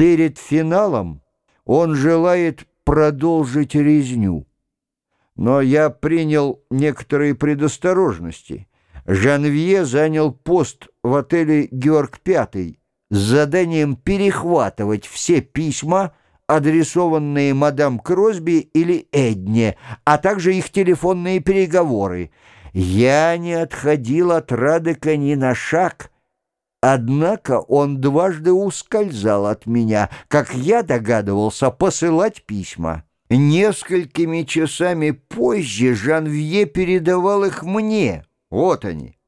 Перед финалом он желает продолжить резню. Но я принял некоторые предосторожности. Жанвье занял пост в отеле «Георг Пятый» с заданием перехватывать все письма, адресованные мадам Кросби или Эдне, а также их телефонные переговоры. Я не отходил от Радека ни на шаг, однако он дважды ускользал от меня, как я догадывался, посылать письма. Несколькими часами позже Жанвье передавал их мне. Вот они.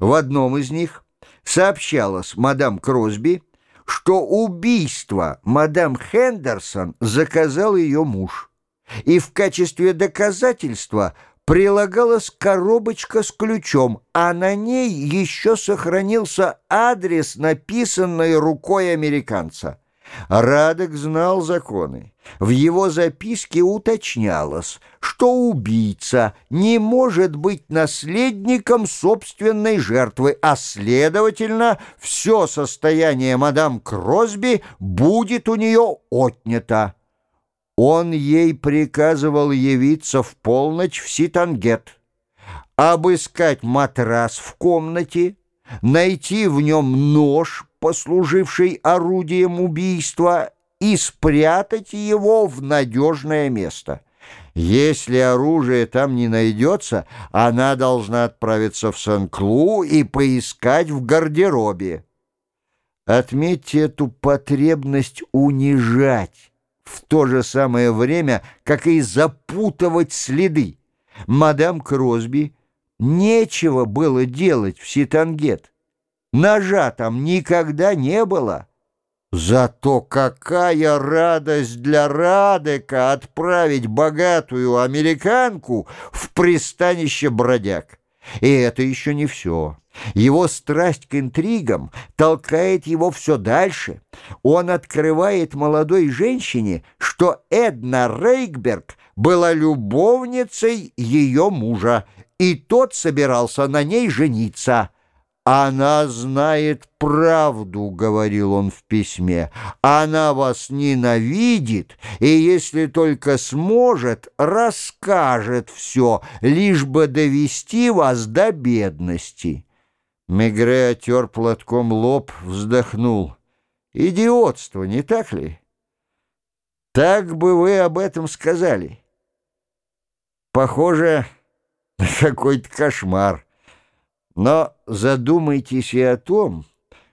В одном из них сообщалось мадам Кросби, что убийство мадам Хендерсон заказал ее муж. И в качестве доказательства прилагалась коробочка с ключом, а на ней еще сохранился адрес, написанный рукой американца. Радок знал законы. В его записке уточнялось, что убийца не может быть наследником собственной жертвы, а, следовательно, все состояние мадам Кросби будет у нее отнято. Он ей приказывал явиться в полночь в Ситангет, обыскать матрас в комнате, найти в нем нож, послуживший орудием убийства, и спрятать его в надежное место. Если оружие там не найдется, она должна отправиться в Сан-Клу и поискать в гардеробе. Отметьте эту потребность унижать в то же самое время, как и запутывать следы. Мадам Кросби нечего было делать в Ситангет. Ножа там никогда не было. Зато какая радость для Радека отправить богатую американку в пристанище бродяг. И это еще не все. Его страсть к интригам толкает его все дальше. Он открывает молодой женщине, что Эдна Рейкберг была любовницей ее мужа, и тот собирался на ней жениться. «Она знает правду», — говорил он в письме. «Она вас ненавидит, и если только сможет, расскажет все, лишь бы довести вас до бедности». Мегре отер платком лоб, вздохнул. «Идиотство, не так ли?» «Так бы вы об этом сказали». «Похоже какой-то кошмар». Но задумайтесь и о том,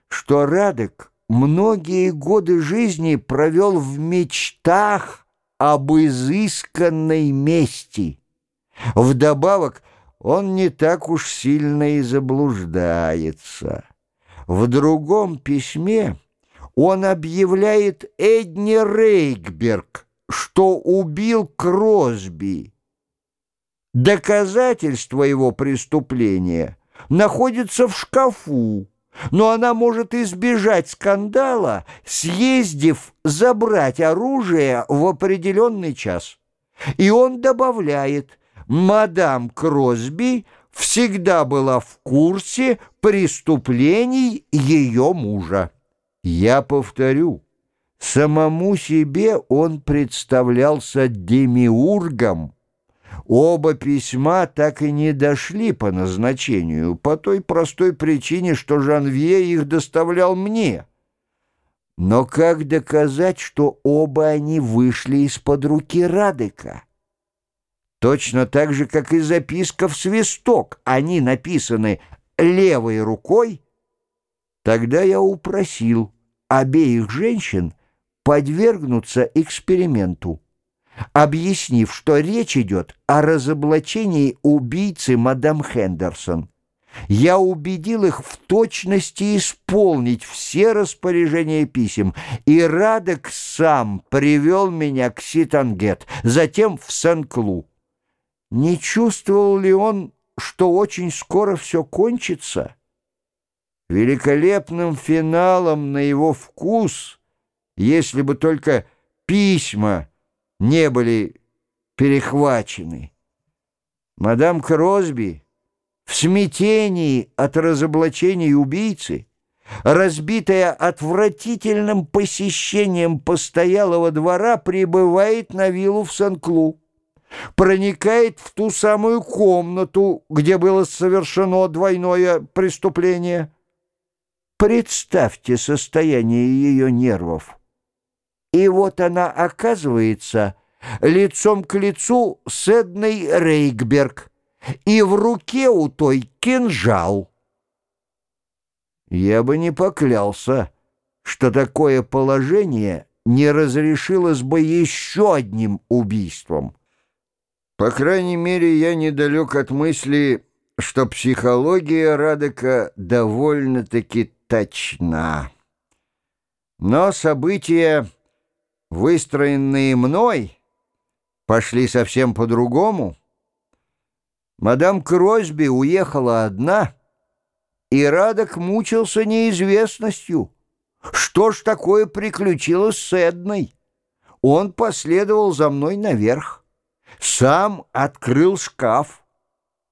что Радек многие годы жизни провел в мечтах об изысканной мести. Вдобавок, он не так уж сильно и заблуждается. В другом письме он объявляет Эдни Рейкберг, что убил Кросби. Доказательство его преступления — находится в шкафу, но она может избежать скандала, съездив забрать оружие в определенный час. И он добавляет, мадам Кросби всегда была в курсе преступлений ее мужа. Я повторю, самому себе он представлялся демиургом, Оба письма так и не дошли по назначению, по той простой причине, что Жанвье их доставлял мне. Но как доказать, что оба они вышли из-под руки Радыка? Точно так же, как и записка в свисток, они написаны левой рукой, тогда я упросил обеих женщин подвергнуться эксперименту объяснив, что речь идет о разоблачении убийцы мадам Хендерсон. Я убедил их в точности исполнить все распоряжения писем, и Радек сам привел меня к Ситангет, затем в Сен-Клу. Не чувствовал ли он, что очень скоро все кончится? Великолепным финалом на его вкус, если бы только письма не были перехвачены. Мадам Кросби в смятении от разоблачения убийцы разбитая отвратительным посещением постоялого двора, прибывает на виллу в Сан-Клу, проникает в ту самую комнату, где было совершено двойное преступление. Представьте состояние ее нервов. И вот она оказывается лицом к лицу с Эдной Рейкберг, и в руке у той кинжал. Я бы не поклялся, что такое положение не разрешилось бы еще одним убийством. По крайней мере, я недалек от мысли, что психология Радека довольно-таки точна. Но события, выстроенные мной, пошли совсем по-другому. Мадам Кросби уехала одна — и Радок мучился неизвестностью. Что ж такое приключилось с Эдной? Он последовал за мной наверх. Сам открыл шкаф,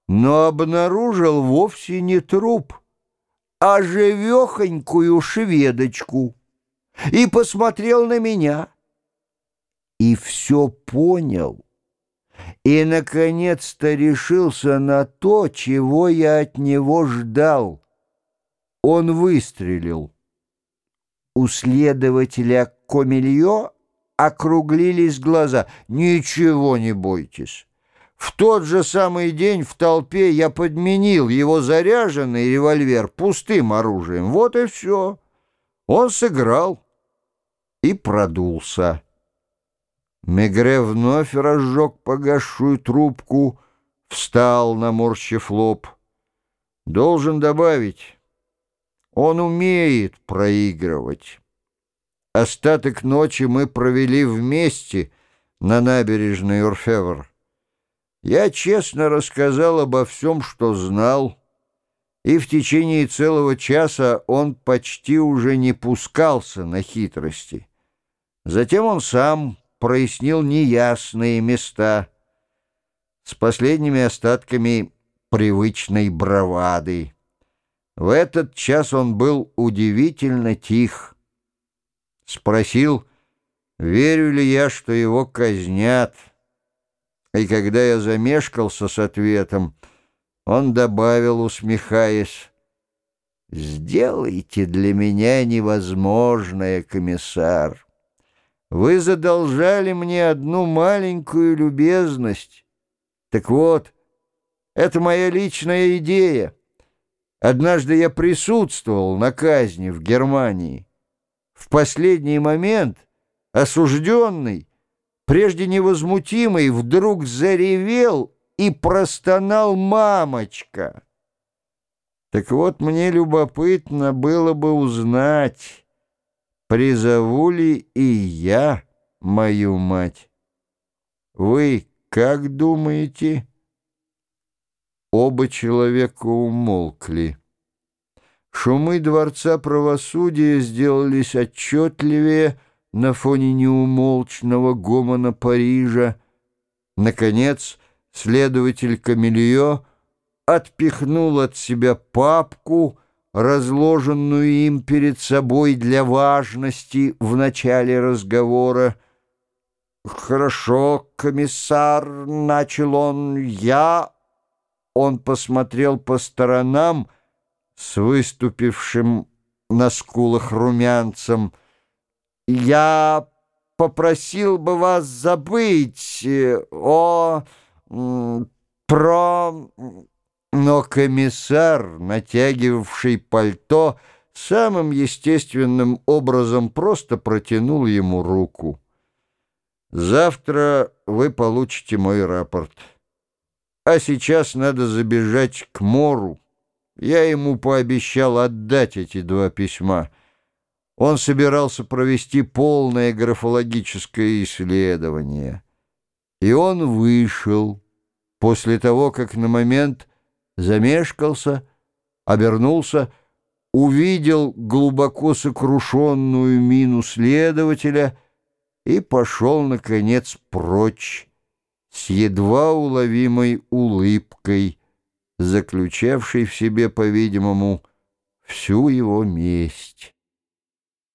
но обнаружил вовсе не труп, а живехонькую шведочку и посмотрел на меня. И все понял. И, наконец-то, решился на то, чего я от него ждал — он выстрелил. У следователя Комелье округлились глаза. «Ничего не бойтесь». В тот же самый день в толпе я подменил его заряженный револьвер пустым оружием. Вот и все. Он сыграл и продулся. Мегре вновь разжег погасшую трубку, встал, наморщив лоб. Должен добавить... Он умеет проигрывать. Остаток ночи мы провели вместе на набережной Орфевр. Я честно рассказал обо всем, что знал, и в течение целого часа он почти уже не пускался на хитрости. Затем он сам прояснил неясные места с последними остатками привычной бравады. В этот час он был удивительно тих. Спросил, верю ли я, что его казнят. И когда я замешкался с ответом, он добавил, усмехаясь, «Сделайте для меня невозможное, комиссар. Вы задолжали мне одну маленькую любезность. Так вот, это моя личная идея». Однажды я присутствовал на казни в Германии. В последний момент осужденный, прежде невозмутимый, вдруг заревел и простонал «мамочка». Так вот, мне любопытно было бы узнать, призову ли и я мою мать. Вы как думаете?» Оба человека умолкли. Шумы Дворца правосудия сделались отчетливее на фоне неумолчного гомона Парижа. Наконец, следователь Камильо отпихнул от себя папку, разложенную им перед собой для важности в начале разговора. «Хорошо, комиссар», — начал он, — «я он посмотрел по сторонам с выступившим на скулах румянцем. «Я попросил бы вас забыть э, о... про...» Но комиссар, натягивавший пальто, самым естественным образом просто протянул ему руку. «Завтра вы получите мой рапорт». А сейчас надо забежать к Мору. Я ему пообещал отдать эти два письма. Он собирался провести полное графологическое исследование. И он вышел после того, как на момент замешкался, обернулся, увидел глубоко сокрушенную мину следователя и пошел, наконец, прочь с едва уловимой улыбкой, заключавшей в себе, по-видимому, всю его месть.